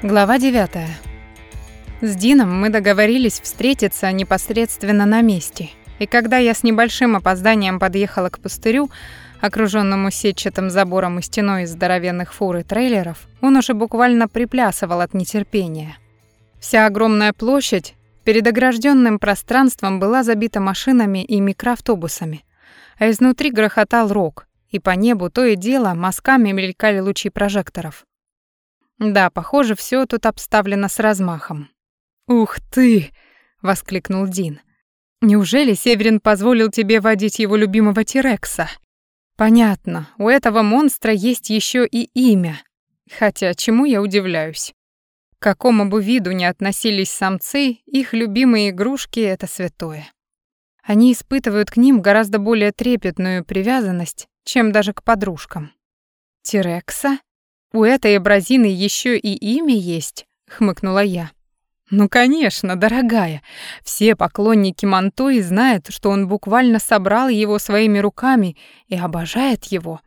Глава 9. С Дином мы договорились встретиться непосредственно на месте. И когда я с небольшим опозданием подъехала к пустырю, окружённому сетчатым забором и стеной из здоровенных фур и трейлеров, он уже буквально приплясывал от нетерпения. Вся огромная площадь перед ограждённым пространством была забита машинами и микроавтобусами, а изнутри грохотал рок, и по небу то и дело мазками мелькали лучи прожекторов. Да, похоже, все тут обставлено с размахом. «Ух ты!» — воскликнул Дин. «Неужели Северин позволил тебе водить его любимого Тирекса?» «Понятно, у этого монстра есть еще и имя. Хотя чему я удивляюсь? К какому бы виду ни относились самцы, их любимые игрушки — это святое. Они испытывают к ним гораздо более трепетную привязанность, чем даже к подружкам. «Тирекса?» «У этой абразины еще и имя есть», — хмыкнула я. «Ну, конечно, дорогая. Все поклонники Монтои знают, что он буквально собрал его своими руками и обожает его.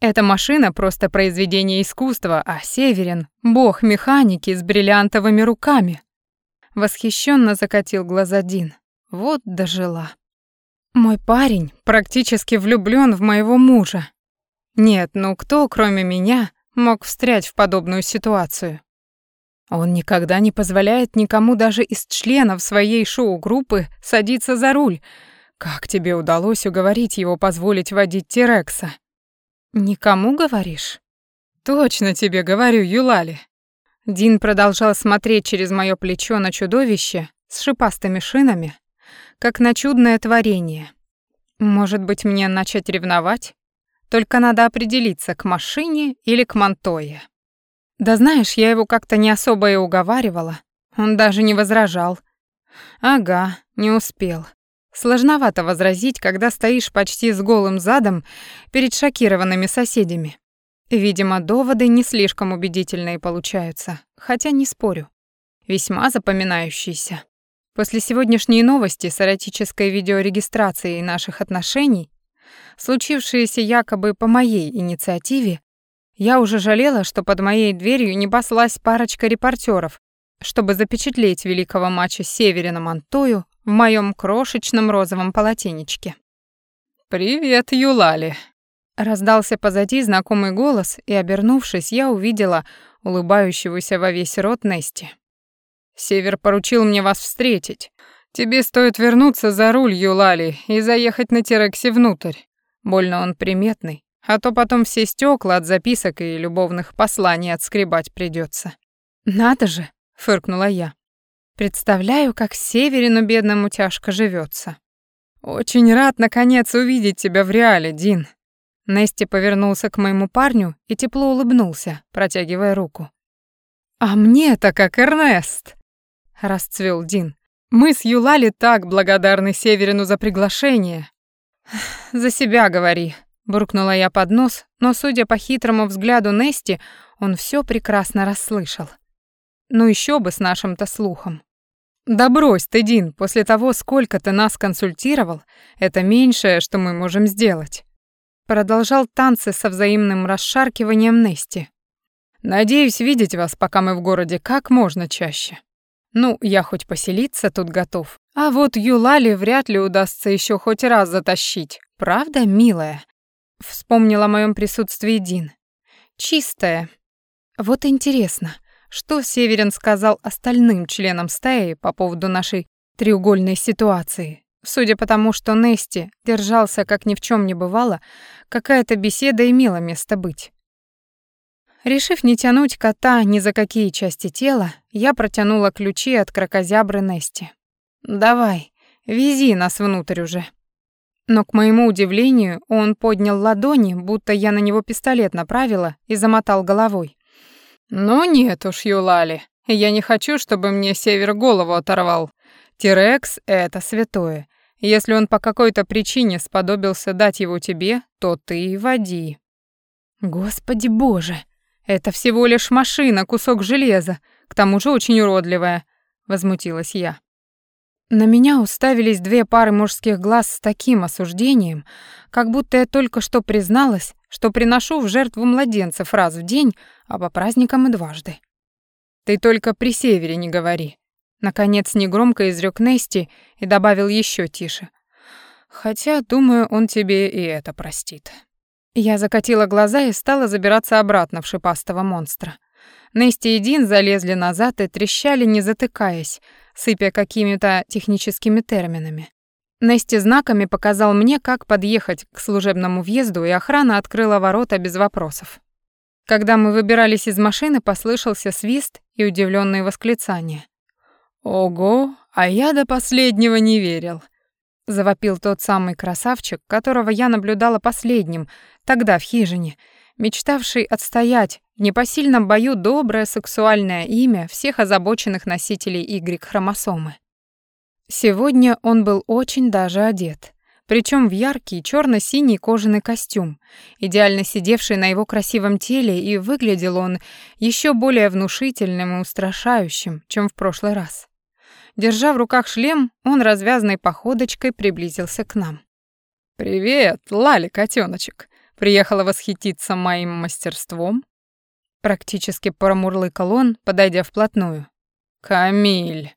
Эта машина просто произведение искусства, а Северин — бог механики с бриллиантовыми руками». Восхищенно закатил глаза Дин. Вот дожила. «Мой парень практически влюблён в моего мужа. Нет, ну кто, кроме меня, мог встрять в подобную ситуацию. Он никогда не позволяет никому даже из членов своей шоу-группы садиться за руль. Как тебе удалось уговорить его позволить водить Терекса? Никому говоришь? Точно тебе говорю, Юлали. Дин продолжал смотреть через моё плечо на чудовище с шипастыми шинами, как на чудное творение. Может быть, мне начать ревновать? Только надо определиться, к машине или к Монтое. Да знаешь, я его как-то не особо и уговаривала. Он даже не возражал. Ага, не успел. Сложновато возразить, когда стоишь почти с голым задом перед шокированными соседями. Видимо, доводы не слишком убедительные получаются, хотя не спорю. Весьма запоминающиеся. После сегодняшней новости с эротической видеорегистрацией наших отношений случившееся якобы по моей инициативе, я уже жалела, что под моей дверью не послась парочка репортеров, чтобы запечатлеть великого матча Северина Монтою в моем крошечном розовом полотенечке. «Привет, Юлали!» Раздался позади знакомый голос, и, обернувшись, я увидела улыбающегося во весь рот Нести. «Север поручил мне вас встретить. Тебе стоит вернуться за руль, Юлали, и заехать на Терексе внутрь. Больно он приметный, а то потом все стекла от записок и любовных посланий отскребать придется. «Надо же!» — фыркнула я. «Представляю, как Северину бедному тяжко живется. «Очень рад, наконец, увидеть тебя в реале, Дин». Нести повернулся к моему парню и тепло улыбнулся, протягивая руку. «А мне-то как Эрнест!» — расцвел Дин. «Мы с Юлали так благодарны Северину за приглашение. «За себя говори», — буркнула я под нос, но, судя по хитрому взгляду Нести, он все прекрасно расслышал. Ну еще бы с нашим-то слухом. «Да брось ты, Дин, после того, сколько ты нас консультировал, это меньшее, что мы можем сделать». Продолжал танцы со взаимным расшаркиванием Нести. «Надеюсь видеть вас, пока мы в городе, как можно чаще. Ну, я хоть поселиться тут готов, а вот Юлали вряд ли удастся еще хоть раз затащить. Правда, милая? Вспомнила о моем присутствии Дин. Чистая. Вот интересно, что Северин сказал остальным членам стаи по поводу нашей треугольной ситуации? Судя по тому, что Нести держался как ни в чем не бывало, какая-то беседа имела место быть. Решив не тянуть кота ни за какие части тела, я протянула ключи от крокозябры Нести. «Давай, вези нас внутрь уже». Но, к моему удивлению, он поднял ладони, будто я на него пистолет направила, и замотал головой. «Ну нет уж, Юлали, я не хочу, чтобы мне Север голову оторвал. Тирекс — это святое. Если он по какой-то причине сподобился дать его тебе, то ты води». «Господи боже, это всего лишь машина, кусок железа, к тому же очень уродливая», — возмутилась я. На меня уставились две пары мужских глаз с таким осуждением, как будто я только что призналась, что приношу в жертву младенцев раз в день, а по праздникам и дважды. Ты только при севере не говори. Наконец негромко изрёк Нести и добавил еще тише. Хотя, думаю, он тебе и это простит. Я закатила глаза и стала забираться обратно в шипастого монстра. Нести и Дин залезли назад и трещали, не затыкаясь, сыпя какими-то техническими терминами. Нести знаками показал мне, как подъехать к служебному въезду, и охрана открыла ворота без вопросов. Когда мы выбирались из машины, послышался свист и удивленные восклицания. «Ого, а я до последнего не верил», — завопил тот самый красавчик, которого я наблюдала последним, тогда в хижине, мечтавший отстоять в непосильном бою доброе сексуальное имя всех озабоченных носителей Y-хромосомы. Сегодня он был очень даже одет, причем в яркий черно синий кожаный костюм, идеально сидевший на его красивом теле, и выглядел он еще более внушительным и устрашающим, чем в прошлый раз. Держа в руках шлем, он развязной походочкой приблизился к нам. «Привет, Лали, котеночек. Приехала восхититься моим мастерством?» Практически промурлыкал он, подойдя вплотную. «Камиль!»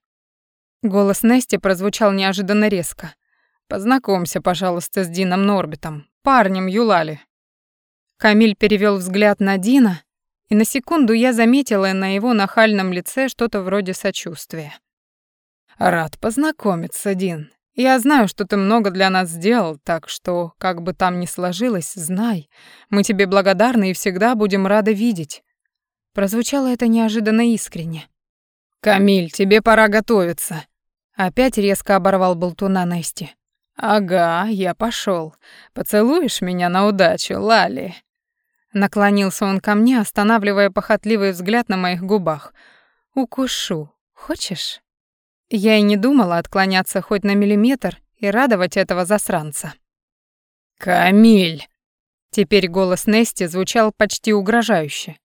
Голос Нести прозвучал неожиданно резко. «Познакомься, пожалуйста, с Дином Норбитом, парнем Юлали». Камиль перевел взгляд на Дина, и на секунду я заметила на его нахальном лице что-то вроде сочувствия. «Рад познакомиться, Дин. Я знаю, что ты много для нас сделал, так что, как бы там ни сложилось, знай, мы тебе благодарны и всегда будем рады видеть. Прозвучало это неожиданно искренне. «Камиль, тебе пора готовиться». Опять резко оборвал болтуна Нести. «Ага, я пошел. Поцелуешь меня на удачу, Лали?» Наклонился он ко мне, останавливая похотливый взгляд на моих губах. «Укушу. Хочешь?» Я и не думала отклоняться хоть на миллиметр и радовать этого засранца. «Камиль!» Теперь голос Нести звучал почти угрожающе.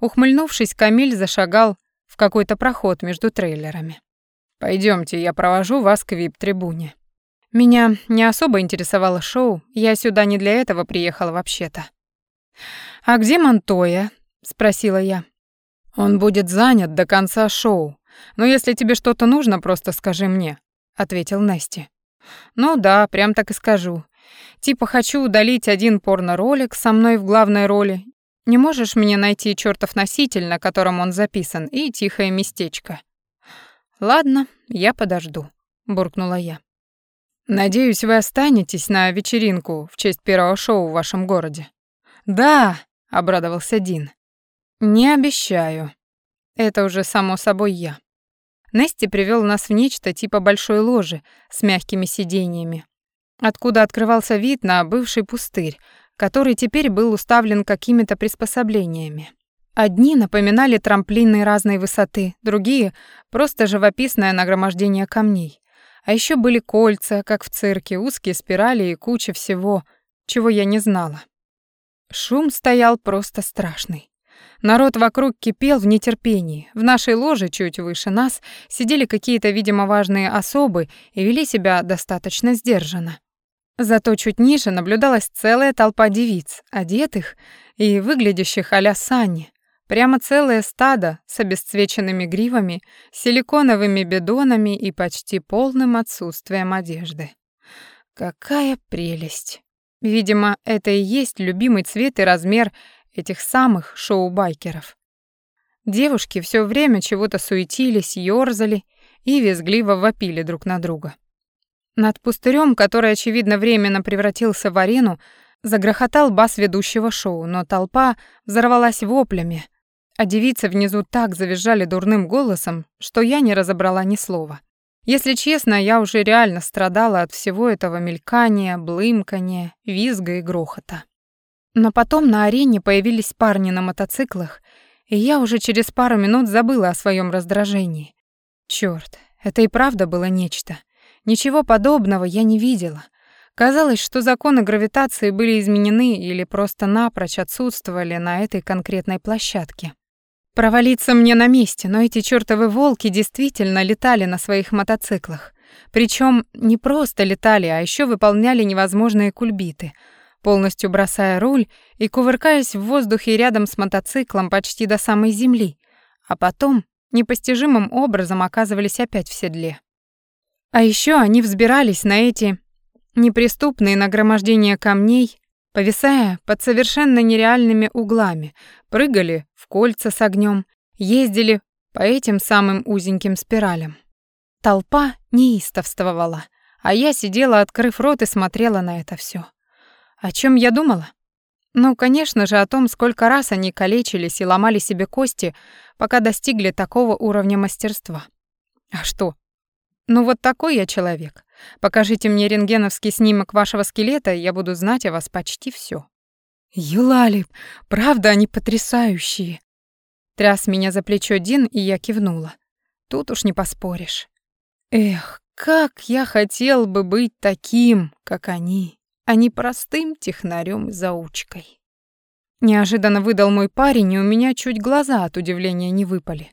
Ухмыльнувшись, Камиль зашагал в какой-то проход между трейлерами. Пойдемте, я провожу вас к вип-трибуне. Меня не особо интересовало шоу, я сюда не для этого приехала вообще-то. А где Монтоя? спросила я. Он будет занят до конца шоу, но если тебе что-то нужно, просто скажи мне, ответил Нести. Ну да, прям так и скажу. Типа хочу удалить один порно-ролик со мной в главной роли не можешь мне найти чертов носитель, на котором он записан, и тихое местечко?» «Ладно, я подожду», — буркнула я. «Надеюсь, вы останетесь на вечеринку в честь первого шоу в вашем городе». «Да», — обрадовался Дин. «Не обещаю. Это уже само собой я». Нести привел нас в нечто типа большой ложи с мягкими сиденьями, откуда открывался вид на бывший пустырь, который теперь был уставлен какими-то приспособлениями. Одни напоминали трамплины разной высоты, другие — просто живописное нагромождение камней. А еще были кольца, как в цирке, узкие спирали и куча всего, чего я не знала. Шум стоял просто страшный. Народ вокруг кипел в нетерпении. В нашей ложе, чуть выше нас, сидели какие-то, видимо, важные особы и вели себя достаточно сдержанно. Зато чуть ниже наблюдалась целая толпа девиц, одетых и выглядящих а-ля Санни. Прямо целое стадо с обесцвеченными гривами, силиконовыми бидонами и почти полным отсутствием одежды. Какая прелесть! Видимо, это и есть любимый цвет и размер этих самых шоу-байкеров. Девушки все время чего-то суетились, ёрзали и визгливо вопили друг на друга. Над пустырем, который, очевидно, временно превратился в арену, загрохотал бас ведущего шоу, но толпа взорвалась воплями, а девицы внизу так завизжали дурным голосом, что я не разобрала ни слова. Если честно, я уже реально страдала от всего этого мелькания, блымкания, визга и грохота. Но потом на арене появились парни на мотоциклах, и я уже через пару минут забыла о своем раздражении. Чёрт, это и правда было нечто — Ничего подобного я не видела. Казалось, что законы гравитации были изменены или просто напрочь отсутствовали на этой конкретной площадке. Провалиться мне на месте, но эти чёртовы волки действительно летали на своих мотоциклах. Причем не просто летали, а еще выполняли невозможные кульбиты, полностью бросая руль и кувыркаясь в воздухе рядом с мотоциклом почти до самой земли, а потом непостижимым образом оказывались опять в седле. А еще они взбирались на эти неприступные нагромождения камней, повисая под совершенно нереальными углами, прыгали в кольца с огнем, ездили по этим самым узеньким спиралям. Толпа неистовствовала, а я сидела, открыв рот и смотрела на это все. О чем я думала? Ну, конечно же, о том, сколько раз они калечились и ломали себе кости, пока достигли такого уровня мастерства. А что? Ну вот такой я человек. Покажите мне рентгеновский снимок вашего скелета, и я буду знать о вас почти все. Юлали, правда они потрясающие. Тряс меня за плечо Дин, и я кивнула. Тут уж не поспоришь. Эх, как я хотел бы быть таким, как они а не простым технарем и заучкой. Неожиданно выдал мой парень, и у меня чуть глаза от удивления не выпали.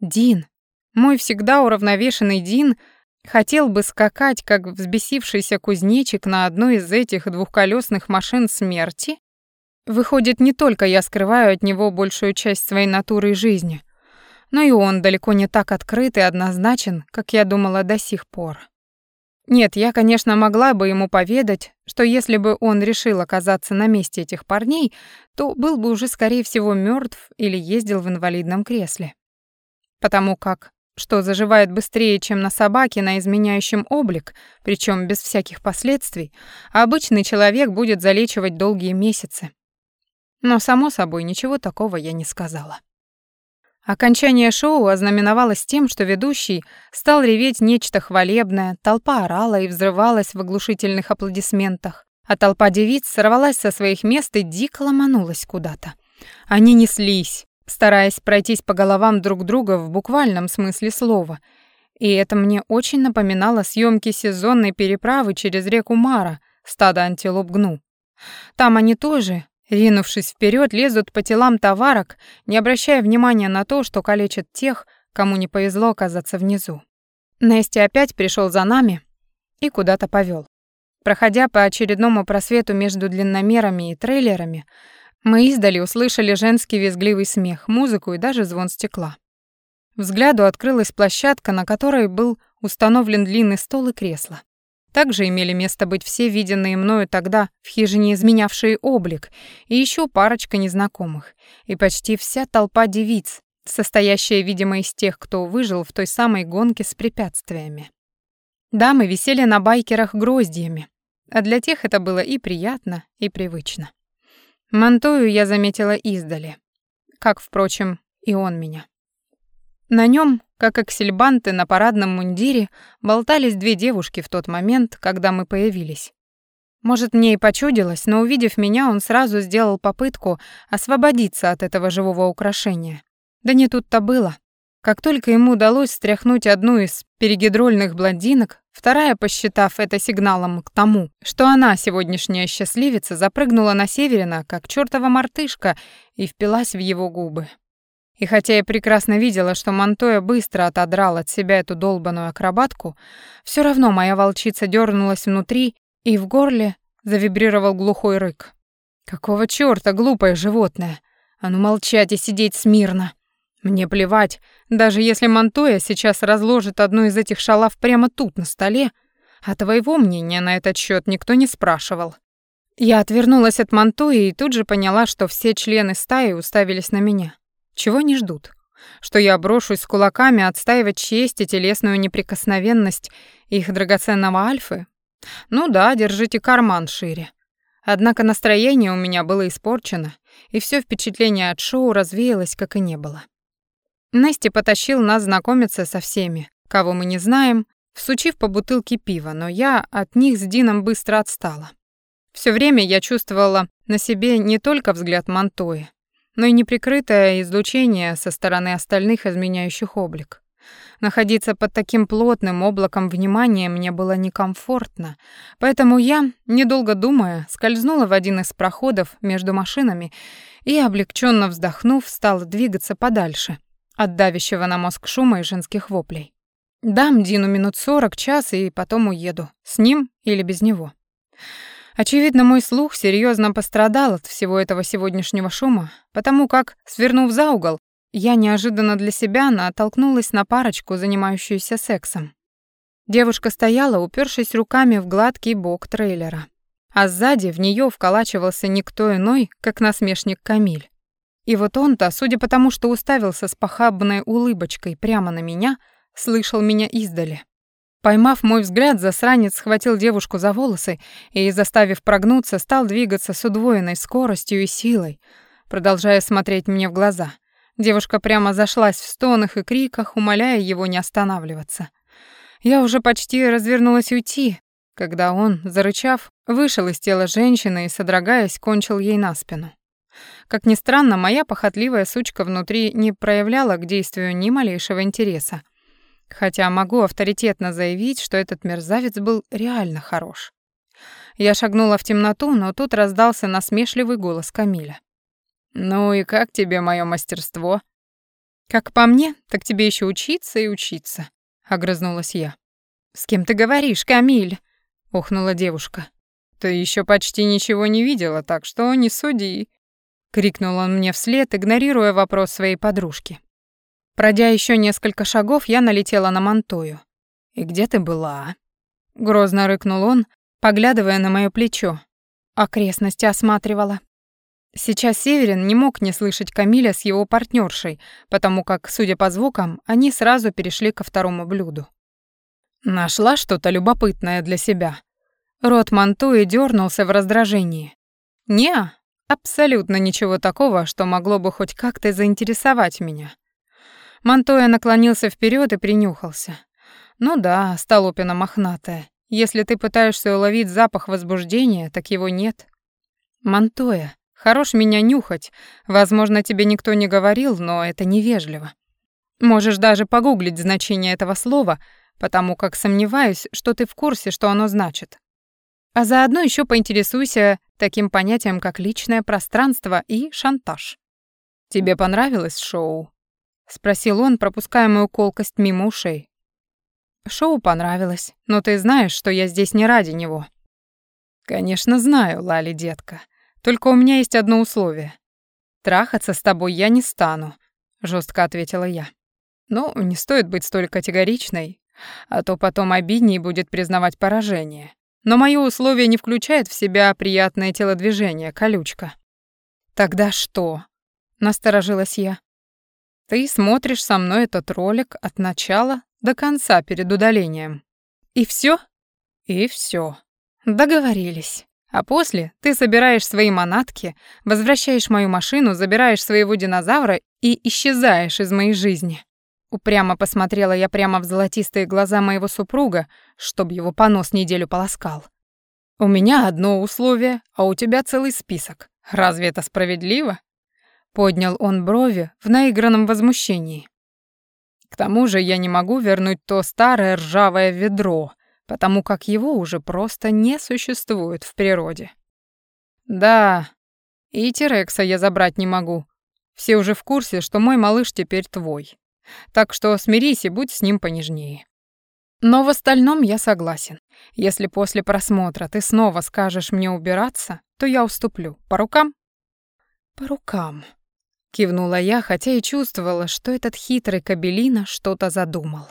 Дин, мой всегда уравновешенный Дин, хотел бы скакать, как взбесившийся кузнечик на одной из этих двухколесных машин смерти? Выходит, не только я скрываю от него большую часть своей натуры и жизни, но и он далеко не так открыт и однозначен, как я думала до сих пор. Нет, я, конечно, могла бы ему поведать, что если бы он решил оказаться на месте этих парней, то был бы уже, скорее всего, мертв или ездил в инвалидном кресле. Потому как что заживает быстрее, чем на собаке, на изменяющем облик, причем без всяких последствий, а обычный человек будет залечивать долгие месяцы. Но, само собой, ничего такого я не сказала. Окончание шоу ознаменовалось тем, что ведущий стал реветь нечто хвалебное, толпа орала и взрывалась в оглушительных аплодисментах, а толпа девиц сорвалась со своих мест и дико ломанулась куда-то. Они неслись, стараясь пройтись по головам друг друга в буквальном смысле слова, и это мне очень напоминало съемки сезонной переправы через реку Мара, стадо антилоп гну. Там они тоже, Ринувшись вперед, лезут по телам товарок, не обращая внимания на то, что калечат тех, кому не повезло оказаться внизу. Нести опять пришел за нами и куда-то повел. Проходя по очередному просвету между длинномерами и трейлерами, мы издали услышали женский визгливый смех, музыку и даже звон стекла. Взгляду открылась площадка, на которой был установлен длинный стол и кресло. Также имели место быть все виденные мною тогда в хижине изменявшие облик, и еще парочка незнакомых, и почти вся толпа девиц, состоящая, видимо, из тех, кто выжил в той самой гонке с препятствиями. Дамы висели на байкерах гроздьями, а для тех это было и приятно, и привычно. Мантою я заметила издали, как, впрочем, и он меня. На нем как аксельбанты на парадном мундире, болтались две девушки в тот момент, когда мы появились. Может, мне и почудилось, но увидев меня, он сразу сделал попытку освободиться от этого живого украшения. Да не тут-то было. Как только ему удалось стряхнуть одну из перегидрольных блондинок, вторая, посчитав это сигналом к тому, что она, сегодняшняя счастливица, запрыгнула на Северина, как чёртова мартышка, и впилась в его губы. И хотя я прекрасно видела, что Монтоя быстро отодрал от себя эту долбаную акробатку, все равно моя волчица дернулась внутри, и в горле завибрировал глухой рык. «Какого чёрта, глупое животное? А ну молчать и сидеть смирно!» Мне плевать, даже если Монтоя сейчас разложит одну из этих шалав прямо тут, на столе, а твоего мнения на этот счет никто не спрашивал. Я отвернулась от Монтоя и тут же поняла, что все члены стаи уставились на меня. Чего не ждут? Что я брошусь с кулаками отстаивать честь и телесную неприкосновенность их драгоценного альфы? Ну да, держите карман шире. Однако настроение у меня было испорчено, и все впечатление от шоу развеялось, как и не было. Нести потащил нас знакомиться со всеми, кого мы не знаем, всучив по бутылке пива, но я от них с Дином быстро отстала. Все время я чувствовала на себе не только взгляд Монтоя, но и неприкрытое излучение со стороны остальных изменяющих облик. Находиться под таким плотным облаком внимания мне было некомфортно, поэтому я, недолго думая, скользнула в один из проходов между машинами и, облегченно вздохнув, стала двигаться подальше от давящего на мозг шума и женских воплей. Дам Дину минут сорок, час и потом уеду. С ним или без него. Очевидно, мой слух серьезно пострадал от всего этого сегодняшнего шума, потому как, свернув за угол, я неожиданно для себя натолкнулась на парочку, занимающуюся сексом. Девушка стояла, упершись руками в гладкий бок трейлера, а сзади в нее вколачивался никто иной, как насмешник Камиль. И вот он-то, судя по тому, что уставился с похабной улыбочкой прямо на меня, слышал меня издали. Поймав мой взгляд, засранец схватил девушку за волосы и, заставив прогнуться, стал двигаться с удвоенной скоростью и силой, продолжая смотреть мне в глаза. Девушка прямо зашлась в стонах и криках, умоляя его не останавливаться. Я уже почти развернулась уйти, когда он, зарычав, вышел из тела женщины и, содрогаясь, кончил ей на спину. Как ни странно, моя похотливая сучка внутри не проявляла к действию ни малейшего интереса. Хотя могу авторитетно заявить, что этот мерзавец был реально хорош. Я шагнула в темноту, но тут раздался насмешливый голос Камиля. «Ну и как тебе мое мастерство?» «Как по мне, так тебе еще учиться и учиться», — огрызнулась я. «С кем ты говоришь, Камиль?» — охнула девушка. «Ты еще почти ничего не видела, так что не суди», крикнул он мне вслед, игнорируя вопрос своей подружки. Пройдя еще несколько шагов, я налетела на Монтою. «И где ты была?» Грозно рыкнул он, поглядывая на моё плечо. Окрестности осматривала. Сейчас Северин не мог не слышать Камиля с его партнершей, потому как, судя по звукам, они сразу перешли ко второму блюду. Нашла что-то любопытное для себя. Рот Монтуи дернулся в раздражении. «Не, Абсолютно ничего такого, что могло бы хоть как-то заинтересовать меня. Монтоя наклонился вперед и принюхался. Ну да, столопина мохнатая. Если ты пытаешься уловить запах возбуждения, так его нет. Монтоя, хорош меня нюхать. Возможно, тебе никто не говорил, но это невежливо. Можешь даже погуглить значение этого слова, потому как сомневаюсь, что ты в курсе, что оно значит. А заодно еще поинтересуйся таким понятием, как личное пространство и шантаж. «Тебе понравилось шоу?» — спросил он, пропуская мою колкость мимо ушей. «Шоу понравилось, но ты знаешь, что я здесь не ради него». «Конечно знаю, Лали, детка. Только у меня есть одно условие. Трахаться с тобой я не стану», — жестко ответила я. «Ну, не стоит быть столь категоричной, а то потом обиднее будет признавать поражение. Но моё условие не включает в себя приятное телодвижение, колючка. Тогда что? Насторожилась я. Ты смотришь со мной этот ролик от начала до конца перед удалением. И всё? И всё. Договорились. А после ты собираешь свои манатки, возвращаешь мою машину, забираешь своего динозавра и исчезаешь из моей жизни. Упрямо посмотрела я прямо в золотистые глаза моего супруга, чтобы его понос неделю полоскал. «У меня одно условие, а у тебя целый список. Разве это справедливо?» Поднял он брови в наигранном возмущении. «К тому же я не могу вернуть то старое ржавое ведро, потому как его уже просто не существует в природе. Да, и Терекса я забрать не могу. Все уже в курсе, что мой малыш теперь твой. Так что смирись и будь с ним понежнее. Но в остальном я согласен. Если после просмотра ты снова скажешь мне убираться, то я уступлю. По рукам? По рукам. Кивнула я, хотя и чувствовала, что этот хитрый кабелина что-то задумал.